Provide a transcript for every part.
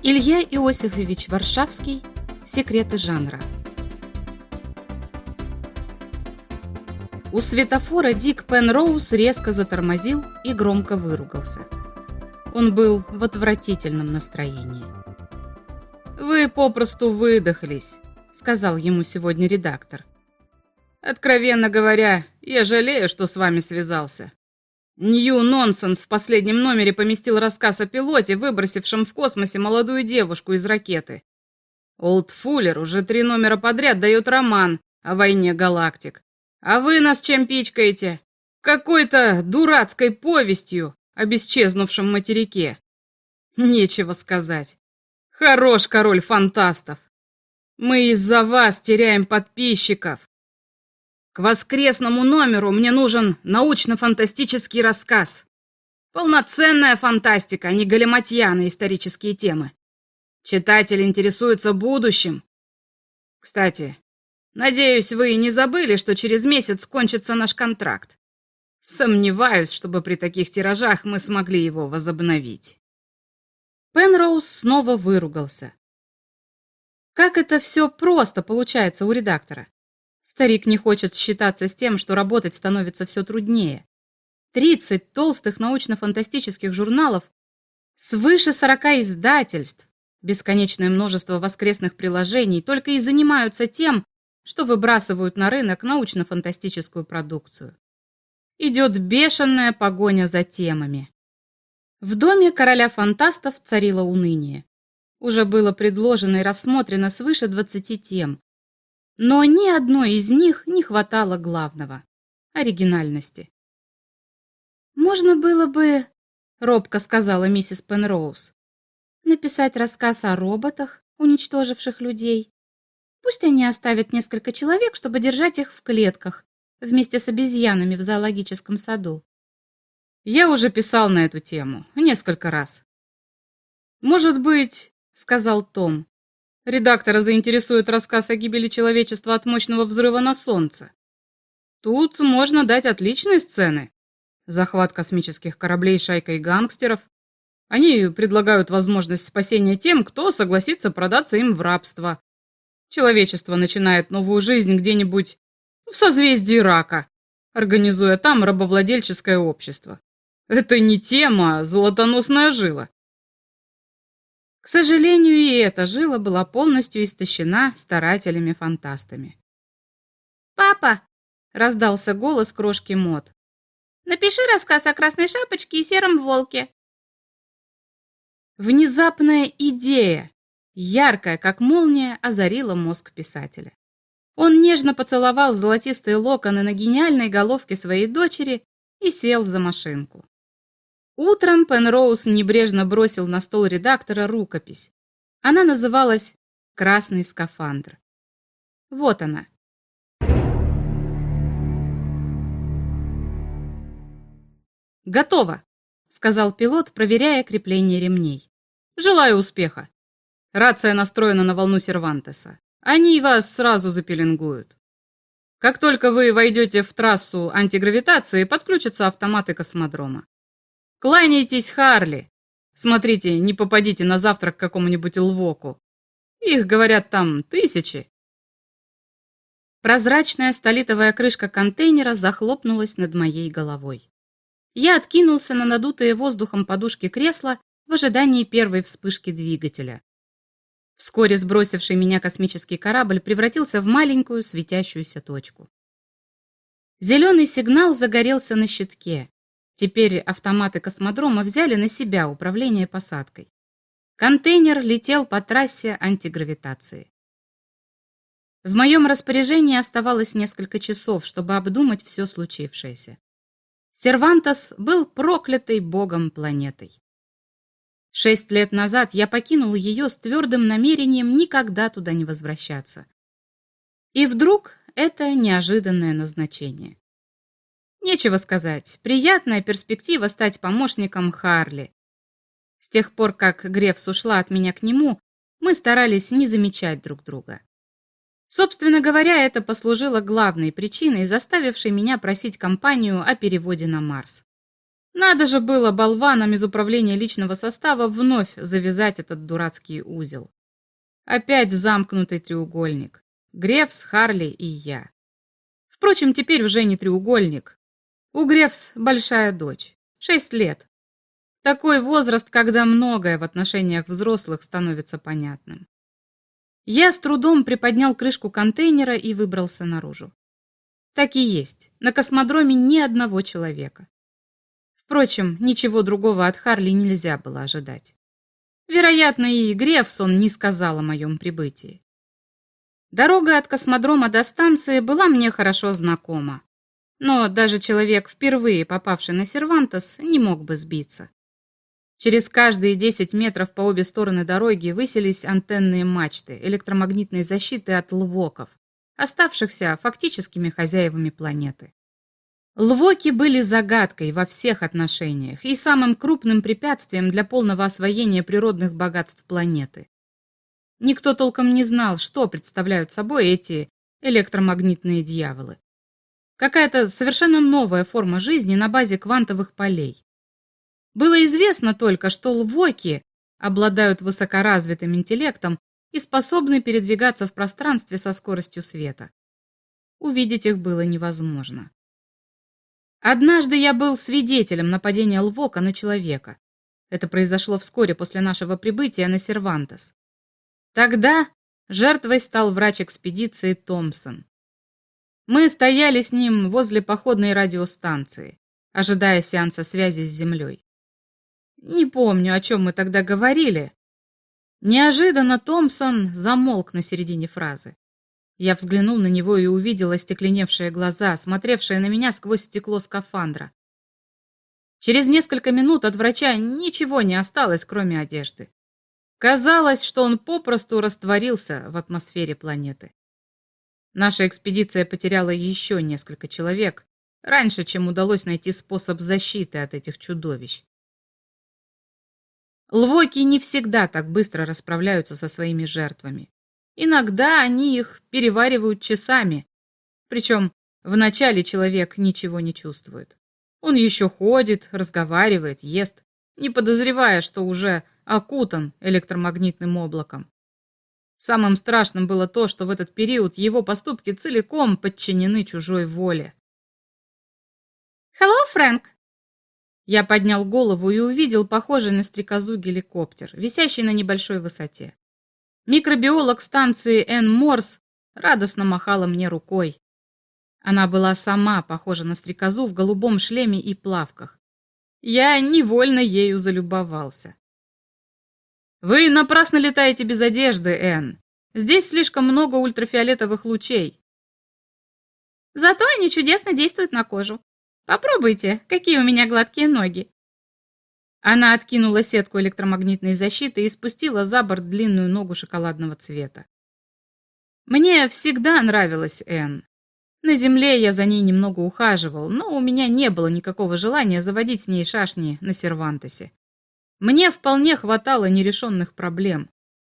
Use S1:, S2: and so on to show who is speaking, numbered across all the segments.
S1: Илья Иосифович Варшавский «Секреты жанра» У светофора Дик Пенроуз резко затормозил и громко выругался. Он был в отвратительном настроении. «Вы попросту выдохлись», — сказал ему сегодня редактор. «Откровенно говоря, я жалею, что с вами связался. Нью Нонсенс в последнем номере поместил рассказ о пилоте, выбросившем в космосе молодую девушку из ракеты. Олд Фуллер уже три номера подряд дает роман о войне галактик. А вы нас чем пичкаете? Какой-то дурацкой повестью о бесчезнувшем материке. Нечего сказать. Хорош король фантастов. Мы из-за вас теряем подписчиков. К воскресному номеру мне нужен научно-фантастический рассказ. Полноценная фантастика, а не галиматья на исторические темы. Читатель интересуется будущим. Кстати, надеюсь, вы не забыли, что через месяц кончится наш контракт. Сомневаюсь, чтобы при таких тиражах мы смогли его возобновить. Пенроуз снова выругался. Как это все просто получается у редактора? Старик не хочет считаться с тем, что работать становится все труднее. 30 толстых научно-фантастических журналов, свыше 40 издательств, бесконечное множество воскресных приложений только и занимаются тем, что выбрасывают на рынок научно-фантастическую продукцию. Идет бешеная погоня за темами. В доме короля фантастов царило уныние. Уже было предложено и рассмотрено свыше 20 тем, но ни одной из них не хватало главного — оригинальности. «Можно было бы, — робко сказала миссис Пенроуз, — написать рассказ о роботах, уничтоживших людей. Пусть они оставят несколько человек, чтобы держать их в клетках, вместе с обезьянами в зоологическом саду. Я уже писал на эту тему несколько раз. «Может быть, — сказал Том, Редактора заинтересует рассказ о гибели человечества от мощного взрыва на Солнце. Тут можно дать отличные сцены. Захват космических кораблей шайкой гангстеров. Они предлагают возможность спасения тем, кто согласится продаться им в рабство. Человечество начинает новую жизнь где-нибудь в созвездии рака, организуя там рабовладельческое общество. Это не тема, а золотоносная жила. К сожалению, и эта жила была полностью истощена старателями-фантастами. «Папа!» — раздался голос крошки Мот. «Напиши рассказ о Красной Шапочке и Сером Волке». Внезапная идея, яркая, как молния, озарила мозг писателя. Он нежно поцеловал золотистые локоны на гениальной головке своей дочери и сел за машинку. Утром Пенроуз небрежно бросил на стол редактора рукопись. Она называлась «Красный скафандр». Вот она. «Готово», — сказал пилот, проверяя крепление ремней. «Желаю успеха. Рация настроена на волну Сервантеса. Они вас сразу запеленгуют. Как только вы войдете в трассу антигравитации, подключатся автоматы космодрома. Кланяйтесь, Харли. Смотрите, не попадите на завтрак к какому-нибудь лвоку. Их, говорят, там тысячи. Прозрачная столитовая крышка контейнера захлопнулась над моей головой. Я откинулся на надутые воздухом подушки кресла в ожидании первой вспышки двигателя. Вскоре сбросивший меня космический корабль превратился в маленькую светящуюся точку. Зеленый сигнал загорелся на щитке. Теперь автоматы космодрома взяли на себя управление посадкой. Контейнер летел по трассе антигравитации. В моем распоряжении оставалось несколько часов, чтобы обдумать все случившееся. Сервантос был проклятой богом планетой. Шесть лет назад я покинул ее с твердым намерением никогда туда не возвращаться. И вдруг это неожиданное назначение. Нечего сказать, приятная перспектива стать помощником Харли. С тех пор, как Грефс ушла от меня к нему, мы старались не замечать друг друга. Собственно говоря, это послужило главной причиной, заставившей меня просить компанию о переводе на Марс. Надо же было болванам из управления личного состава вновь завязать этот дурацкий узел. Опять замкнутый треугольник. Грефс, Харли и я. Впрочем, теперь уже не треугольник. У Грефс большая дочь. Шесть лет. Такой возраст, когда многое в отношениях взрослых становится понятным. Я с трудом приподнял крышку контейнера и выбрался наружу. Так и есть. На космодроме ни одного человека. Впрочем, ничего другого от Харли нельзя было ожидать. Вероятно, и Грефсон не сказал о моем прибытии. Дорога от космодрома до станции была мне хорошо знакома. Но даже человек, впервые попавший на Сервантос, не мог бы сбиться. Через каждые 10 метров по обе стороны дороги высились антенные мачты электромагнитной защиты от лвоков, оставшихся фактическими хозяевами планеты. Лвоки были загадкой во всех отношениях и самым крупным препятствием для полного освоения природных богатств планеты. Никто толком не знал, что представляют собой эти электромагнитные дьяволы. Какая-то совершенно новая форма жизни на базе квантовых полей. Было известно только, что лвоки обладают высокоразвитым интеллектом и способны передвигаться в пространстве со скоростью света. Увидеть их было невозможно. Однажды я был свидетелем нападения Лвока на человека. Это произошло вскоре после нашего прибытия на Сервантес. Тогда жертвой стал врач экспедиции Томпсон. Мы стояли с ним возле походной радиостанции, ожидая сеанса связи с Землей. Не помню, о чем мы тогда говорили. Неожиданно Томпсон замолк на середине фразы. Я взглянул на него и увидел остекленевшие глаза, смотревшие на меня сквозь стекло скафандра. Через несколько минут от врача ничего не осталось, кроме одежды. Казалось, что он попросту растворился в атмосфере планеты. Наша экспедиция потеряла еще несколько человек, раньше, чем удалось найти способ защиты от этих чудовищ. Лвоки не всегда так быстро расправляются со своими жертвами. Иногда они их переваривают часами. Причем вначале человек ничего не чувствует. Он еще ходит, разговаривает, ест, не подозревая, что уже окутан электромагнитным облаком. Самым страшным было то, что в этот период его поступки целиком подчинены чужой воле.
S2: «Hello, Фрэнк!»
S1: Я поднял голову и увидел похожий на стрекозу геликоптер, висящий на небольшой высоте. Микробиолог станции Н. Морс радостно махала мне рукой. Она была сама похожа на стрекозу в голубом шлеме и плавках. Я невольно ею залюбовался. «Вы напрасно летаете без одежды, Энн. Здесь слишком много ультрафиолетовых лучей».
S2: «Зато они чудесно действуют на кожу. Попробуйте, какие у меня гладкие ноги».
S1: Она откинула сетку электромагнитной защиты и спустила за борт длинную ногу шоколадного цвета. Мне всегда нравилась Энн. На земле я за ней немного ухаживал, но у меня не было никакого желания заводить с ней шашни на Сервантесе. Мне вполне хватало нерешенных проблем.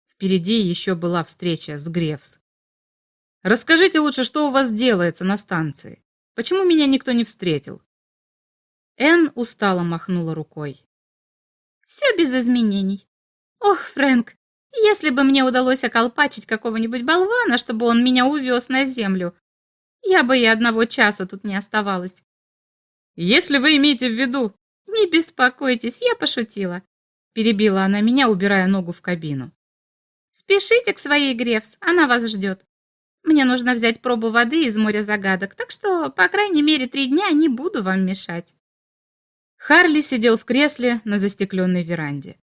S1: Впереди еще была встреча с Грефс. Расскажите лучше, что у вас делается на станции? Почему меня никто не встретил? Энн устало махнула рукой.
S2: Все без изменений. Ох, Фрэнк, если бы мне удалось околпачить какого-нибудь болвана, чтобы он меня увез на землю, я бы и одного часа тут не оставалась.
S1: Если вы имеете в виду...
S2: Не беспокойтесь, я пошутила.
S1: Перебила она меня, убирая ногу в кабину.
S2: Спешите к своей Грефс, она вас ждет. Мне нужно взять пробу воды из моря загадок, так что, по крайней мере, три дня не буду вам мешать.
S1: Харли сидел в кресле на застекленной веранде.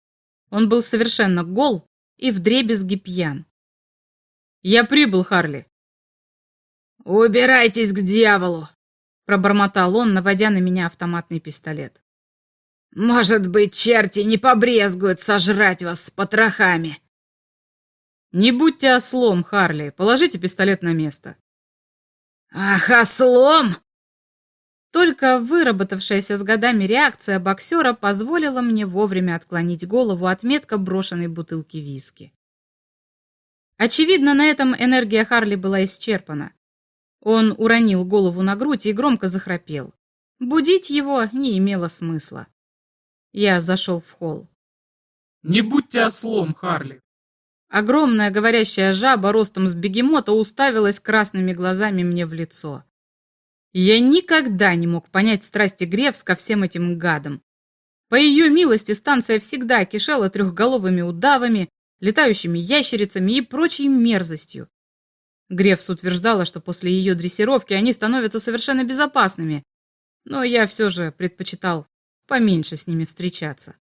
S1: Он был совершенно гол и вдребезги пьян. «Я прибыл, Харли!»
S3: «Убирайтесь к дьяволу!»
S1: пробормотал он, наводя на меня автоматный пистолет.
S3: «Может быть, черти не побрезгуют сожрать вас с потрохами!»
S1: «Не будьте ослом, Харли, положите пистолет на место».
S3: «Ах, ослом!»
S1: Только выработавшаяся с годами реакция боксера позволила мне вовремя отклонить голову от метко брошенной бутылки виски. Очевидно, на этом энергия Харли была исчерпана. Он уронил голову на грудь и громко захрапел. Будить его не имело смысла. Я зашел в холл.
S4: «Не будьте ослом, Харли!»
S1: Огромная говорящая жаба ростом с бегемота уставилась красными глазами мне в лицо. Я никогда не мог понять страсти Гревс ко всем этим гадам. По ее милости станция всегда кишела трехголовыми удавами, летающими ящерицами и прочей мерзостью. Грефс утверждала, что после ее дрессировки они становятся совершенно безопасными, но я все же предпочитал поменьше с ними встречаться.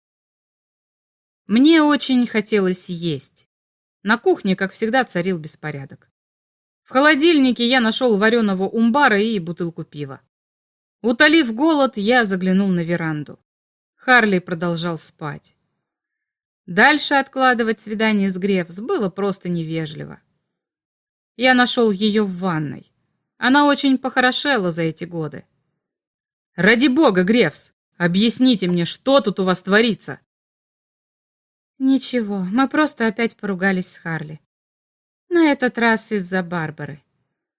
S1: Мне очень хотелось есть. На кухне, как всегда, царил беспорядок. В холодильнике я нашел вареного умбара и бутылку пива. Утолив голод, я заглянул на веранду. Харли продолжал спать. Дальше откладывать свидание с Грефс было просто невежливо. Я нашел ее в ванной. Она очень похорошела за эти годы. «Ради бога, Грефс, объясните мне, что тут у вас творится?»
S2: «Ничего, мы просто опять поругались с Харли. На этот раз из-за Барбары.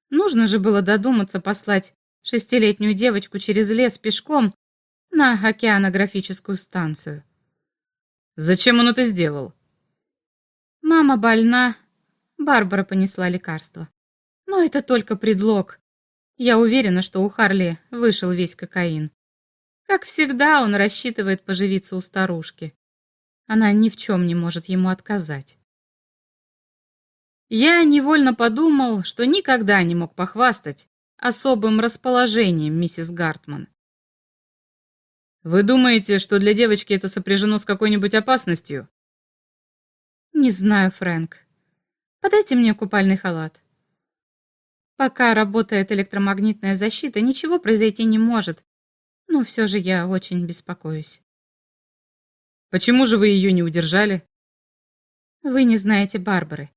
S2: Нужно же было додуматься послать шестилетнюю девочку через лес пешком на океанографическую станцию.
S1: Зачем он это сделал?
S2: Мама больна, Барбара понесла лекарство. Но это только предлог. Я уверена, что у Харли вышел весь кокаин. Как всегда, он рассчитывает поживиться у старушки. Она ни в чем не может ему отказать.
S1: Я невольно подумал, что никогда не мог похвастать особым расположением миссис Гартман. «Вы думаете, что для девочки это сопряжено с какой-нибудь опасностью?»
S2: «Не знаю, Фрэнк. Подайте мне купальный халат». Пока работает электромагнитная защита, ничего произойти не может, но все же я очень беспокоюсь.
S1: Почему же вы ее не удержали?
S2: Вы не знаете Барбары.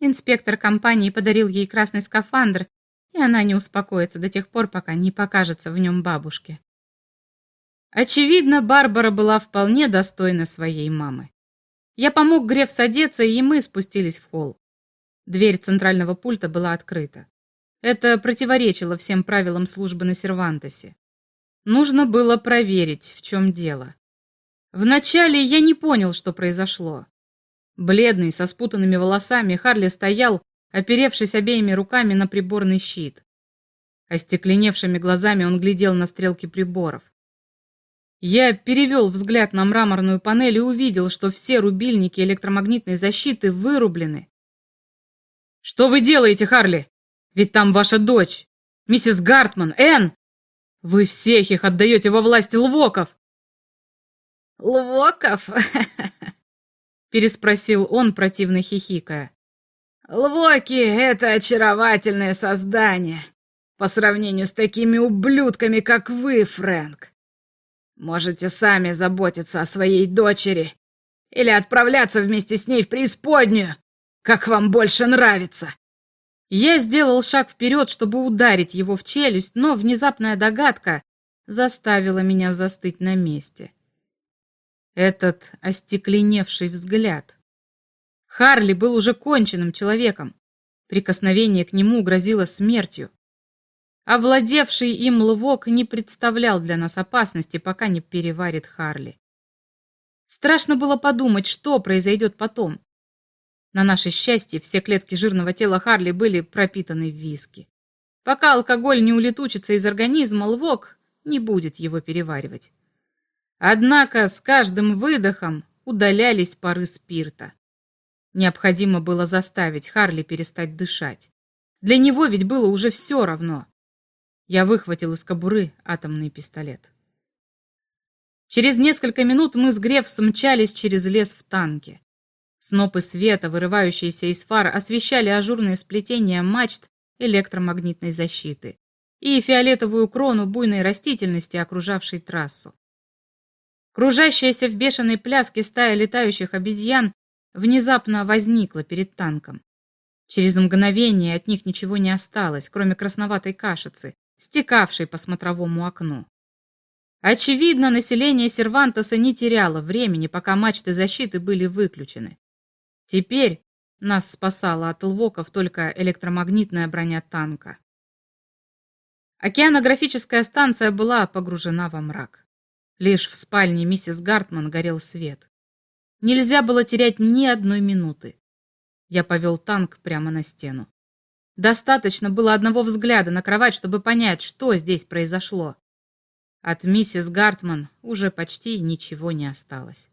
S2: Инспектор компании подарил ей красный скафандр, и она не успокоится до тех пор, пока не покажется в нем бабушке.
S1: Очевидно, Барбара была вполне достойна своей мамы. Я помог Греф садиться, и мы спустились в холл. Дверь центрального пульта была открыта. Это противоречило всем правилам службы на Сервантесе. Нужно было проверить, в чем дело. Вначале я не понял, что произошло. Бледный, со спутанными волосами, Харли стоял, оперевшись обеими руками на приборный щит. Остекленевшими глазами он глядел на стрелки приборов. Я перевел взгляд на мраморную панель и увидел, что все рубильники электромагнитной защиты вырублены. «Что вы делаете, Харли? Ведь там ваша дочь, миссис Гартман, Энн! Вы всех их отдаете во власть лвоков!»
S3: «Лвоков?»
S1: — переспросил он, противно хихикая.
S3: «Лвоки — это очаровательное создание, по сравнению с такими ублюдками, как вы, Фрэнк. Можете сами заботиться о своей дочери или отправляться вместе с ней в преисподнюю, как вам больше нравится».
S1: Я сделал шаг вперед, чтобы ударить его в челюсть, но внезапная догадка заставила меня застыть на месте. Этот остекленевший взгляд. Харли был уже конченным человеком. Прикосновение к нему грозило смертью. Овладевший им лвок не представлял для нас опасности, пока не переварит Харли. Страшно было подумать, что произойдет потом. На наше счастье, все клетки жирного тела Харли были пропитаны виски. Пока алкоголь не улетучится из организма, лвок не будет его переваривать. Однако с каждым выдохом удалялись пары спирта. Необходимо было заставить Харли перестать дышать. Для него ведь было уже все равно. Я выхватил из кобуры атомный пистолет. Через несколько минут мы с Греф мчались через лес в танке. Снопы света, вырывающиеся из фар, освещали ажурные сплетения мачт электромагнитной защиты и фиолетовую крону буйной растительности, окружавшей трассу. Кружащаяся в бешеной пляске стая летающих обезьян внезапно возникла перед танком. Через мгновение от них ничего не осталось, кроме красноватой кашицы, стекавшей по смотровому окну. Очевидно, население Сервантоса не теряло времени, пока мачты защиты были выключены. Теперь нас спасала от лвоков только электромагнитная броня танка. Океанографическая станция была погружена во мрак. Лишь в спальне миссис Гартман горел свет. Нельзя было терять ни одной минуты. Я повел танк прямо на стену. Достаточно было одного взгляда на кровать, чтобы понять, что здесь произошло. От миссис Гартман уже почти ничего не осталось.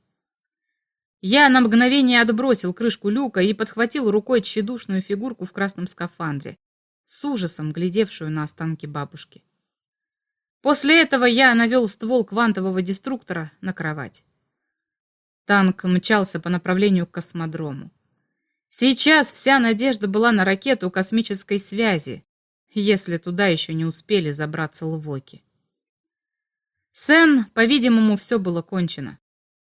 S1: Я на мгновение отбросил крышку люка и подхватил рукой тщедушную фигурку в красном скафандре, с ужасом глядевшую на останки бабушки. После этого я навел ствол квантового деструктора на кровать. Танк мчался по направлению к космодрому. Сейчас вся надежда была на ракету космической связи, если туда еще не успели забраться лвоки. Сен, по-видимому, все было кончено.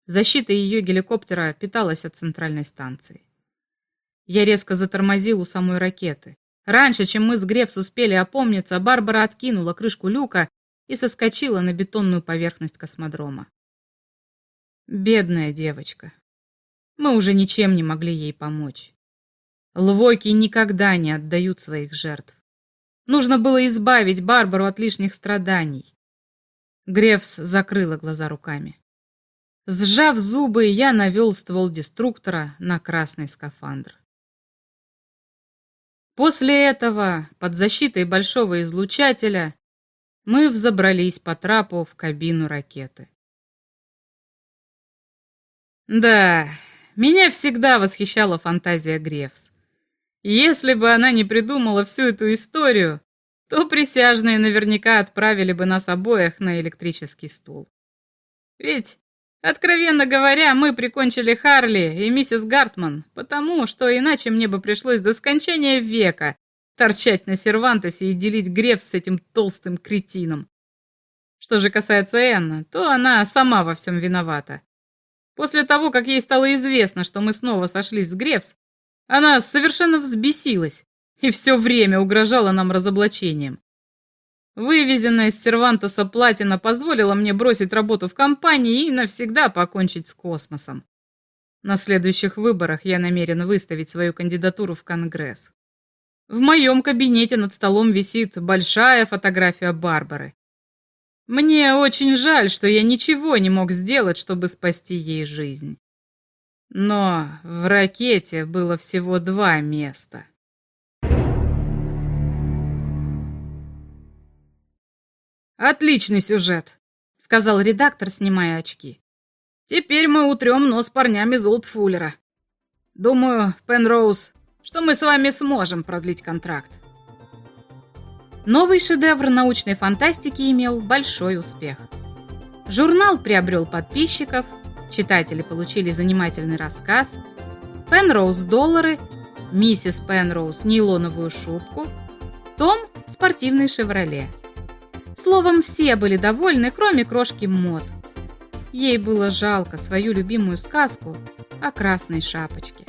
S1: Защита ее геликоптера питалась от центральной станции. Я резко затормозил у самой ракеты. Раньше, чем мы с Грефс успели опомниться, Барбара откинула крышку люка и соскочила на бетонную поверхность космодрома. Бедная девочка. Мы уже ничем не могли ей помочь. Лвоки никогда не отдают своих жертв. Нужно было избавить Барбару от лишних страданий. Грефс закрыла глаза руками. Сжав зубы, я навел ствол деструктора на красный скафандр. После этого, под защитой большого излучателя, мы взобрались по трапу в кабину ракеты. Да, меня всегда восхищала фантазия Грефс. Если бы она не придумала всю эту историю, то присяжные наверняка отправили бы нас обоих на электрический стул. Ведь, откровенно говоря, мы прикончили Харли и миссис Гартман, потому что иначе мне бы пришлось до скончания века торчать на сервантосе и делить греф с этим толстым кретином. Что же касается Энна, то она сама во всем виновата. После того, как ей стало известно, что мы снова сошлись с Грефс, она совершенно взбесилась и все время угрожала нам разоблачением. Вывезенная из Сервантоса платина позволила мне бросить работу в компании и навсегда покончить с космосом. На следующих выборах я намерен выставить свою кандидатуру в Конгресс. В моем кабинете над столом висит большая фотография Барбары. Мне очень жаль, что я ничего не мог сделать, чтобы спасти ей жизнь. Но в ракете было всего два места. «Отличный сюжет», — сказал редактор, снимая очки. «Теперь мы утрем нос парнями из Олдфуллера. Думаю, Пенроуз, что мы с вами сможем продлить контракт». Новый шедевр научной фантастики имел большой успех. Журнал приобрел подписчиков, читатели получили занимательный рассказ, Пенроуз доллары, миссис Пенроуз нейлоновую шубку, Том спортивный «Шевроле». Словом, все были довольны, кроме крошки Мод. Ей было жалко свою любимую сказку о красной шапочке.